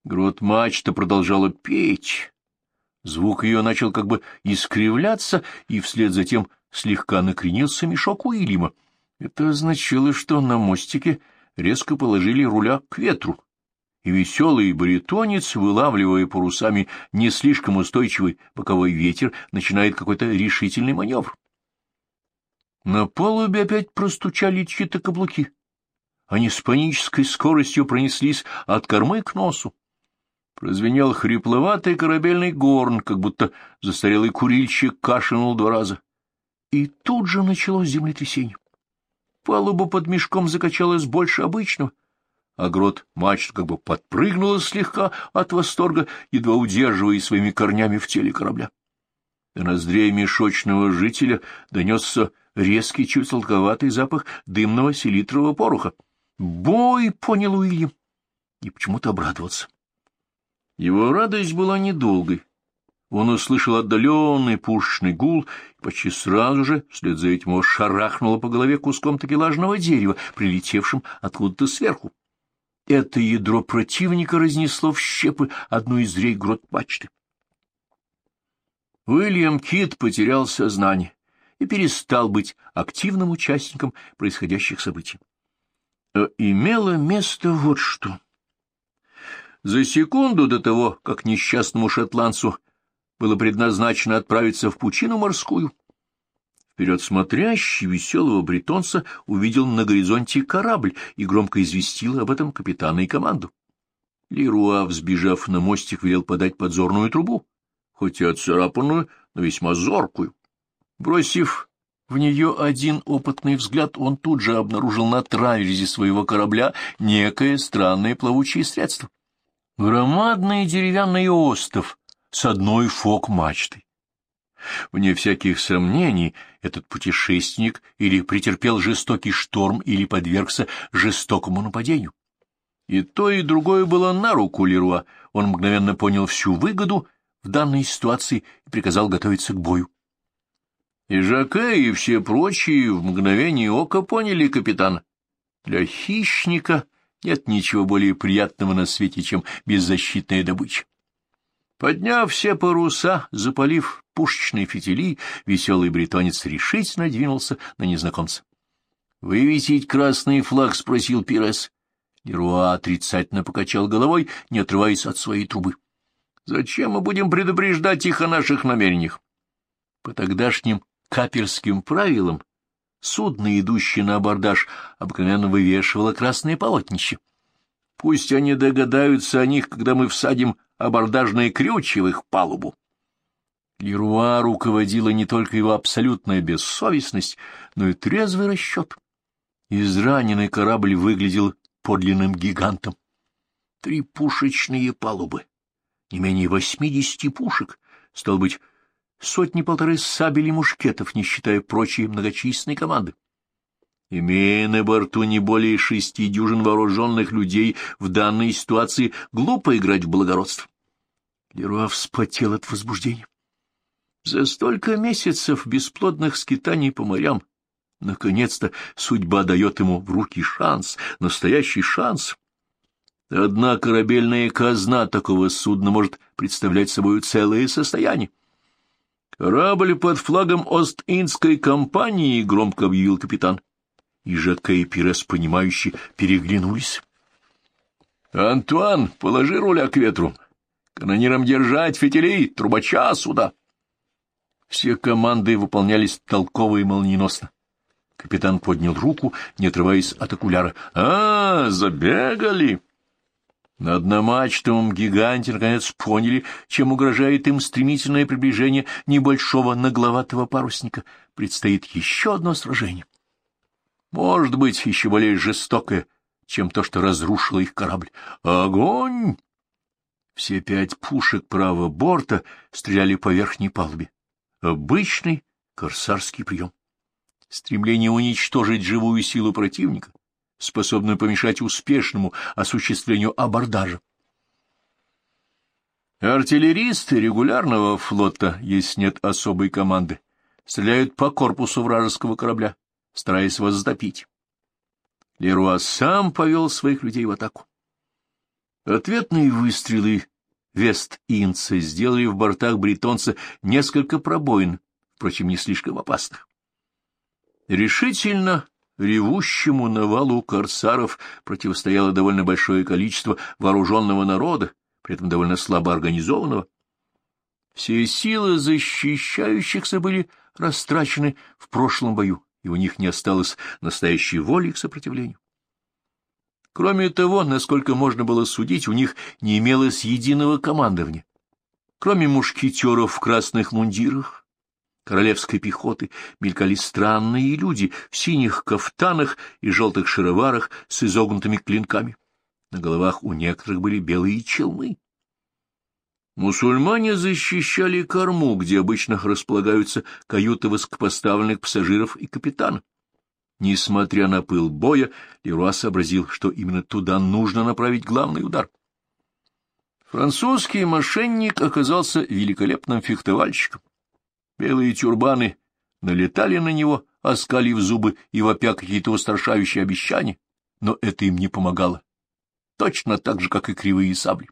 Грот мачта продолжала петь. Звук ее начал как бы искривляться, и вслед за тем слегка накренился мешок Уильяма. Это означало, что на мостике резко положили руля к ветру и веселый баритонец, вылавливая парусами не слишком устойчивый боковой ветер, начинает какой-то решительный маневр. На палубе опять простучали чьи-то каблуки. Они с панической скоростью пронеслись от кормы к носу. Прозвенел хрипловатый корабельный горн, как будто застарелый курильщик кашлянул два раза. И тут же началось землетрясение. Палуба под мешком закачалась больше обычного — а грот мачт как бы подпрыгнула слегка от восторга, едва удерживая своими корнями в теле корабля. До ноздрей мешочного жителя донесся резкий, чуть сладковатый запах дымного селитрового пороха. «Бой!» — понял Уильям. И почему-то обрадовался. Его радость была недолгой. Он услышал отдаленный пушечный гул, и почти сразу же, вслед за этим его шарахнуло по голове куском такелажного дерева, прилетевшим откуда-то сверху. Это ядро противника разнесло в щепы одну из рей грот мачты. Уильям Кит потерял сознание и перестал быть активным участником происходящих событий. А имело место вот что. За секунду до того, как несчастному шотландцу было предназначено отправиться в пучину морскую, Вперед смотрящий веселого бретонца увидел на горизонте корабль и громко известил об этом капитана и команду. Леруа, взбежав на мостик, велел подать подзорную трубу, хоть и отцарапанную, но весьма зоркую. Бросив в нее один опытный взгляд, он тут же обнаружил на траверзе своего корабля некое странное плавучее средство. Громадный деревянный остов с одной фок-мачтой. Вне всяких сомнений, этот путешественник или претерпел жестокий шторм, или подвергся жестокому нападению. И то, и другое было на руку Леруа. Он мгновенно понял всю выгоду в данной ситуации и приказал готовиться к бою. И Жаке, и все прочие в мгновение ока поняли капитана. Для хищника нет ничего более приятного на свете, чем беззащитная добыча. Подняв все паруса, запалив пушечные фитили, веселый бретонец решительно двинулся на незнакомца. — Вывесить красный флаг? — спросил Пирес. Леруа отрицательно покачал головой, не отрываясь от своей трубы. — Зачем мы будем предупреждать их о наших намерениях? По тогдашним каперским правилам судно, идущее на абордаж, обыкновенно вывешивало красные полотнища. Пусть они догадаются о них, когда мы всадим абордажные крючья в их палубу. Леруа руководила не только его абсолютная бессовестность, но и трезвый расчет. Израненный корабль выглядел подлинным гигантом. Три пушечные палубы, не менее восьмидесяти пушек, стал быть, сотни-полторы сабель и мушкетов, не считая прочей многочисленной команды. Имея на борту не более шести дюжин вооруженных людей, в данной ситуации глупо играть в благородство. Леруа вспотел от возбуждения. За столько месяцев бесплодных скитаний по морям, наконец-то судьба дает ему в руки шанс, настоящий шанс. Одна корабельная казна такого судна может представлять собой целое состояние. «Корабль под флагом Ост-Индской компании», — громко объявил капитан. И Жаке и Пирес, понимающие, переглянулись. «Антуан, положи руля к ветру. Канонирам держать фитилей, трубача сюда!» Все команды выполнялись толково и молниеносно. Капитан поднял руку, не отрываясь от окуляра. «А, забегали!» На одномачтовом гиганте наконец поняли, чем угрожает им стремительное приближение небольшого нагловатого парусника. Предстоит еще одно сражение. Может быть, еще более жестокое, чем то, что разрушило их корабль. Огонь! Все пять пушек правого борта стреляли по верхней палубе. Обычный корсарский прием. Стремление уничтожить живую силу противника — способную помешать успешному осуществлению абордажа. Артиллеристы регулярного флота, если нет особой команды, стреляют по корпусу вражеского корабля, стараясь вас затопить. Леруа сам повел своих людей в атаку. Ответные выстрелы Вест-Инца сделали в бортах бретонца несколько пробоин, впрочем, не слишком опасных. Решительно Ревущему навалу корсаров противостояло довольно большое количество вооруженного народа, при этом довольно слабо организованного. Все силы защищающихся были растрачены в прошлом бою, и у них не осталось настоящей воли к сопротивлению. Кроме того, насколько можно было судить, у них не имелось единого командования. Кроме мушкетеров в красных мундирах, королевской пехоты мелькали странные люди в синих кафтанах и желтых шароварах с изогнутыми клинками. На головах у некоторых были белые челмы. Мусульмане защищали корму, где обычно располагаются каюты высокопоставленных пассажиров и капитана. Несмотря на пыл боя, Леруа сообразил, что именно туда нужно направить главный удар. Французский мошенник оказался великолепным фехтовальщиком. Белые тюрбаны налетали на него, оскалив зубы и вопя какие-то устрашающие обещания, но это им не помогало. Точно так же, как и кривые сабли.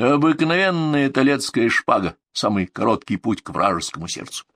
Обыкновенная талецкая шпага — самый короткий путь к вражескому сердцу.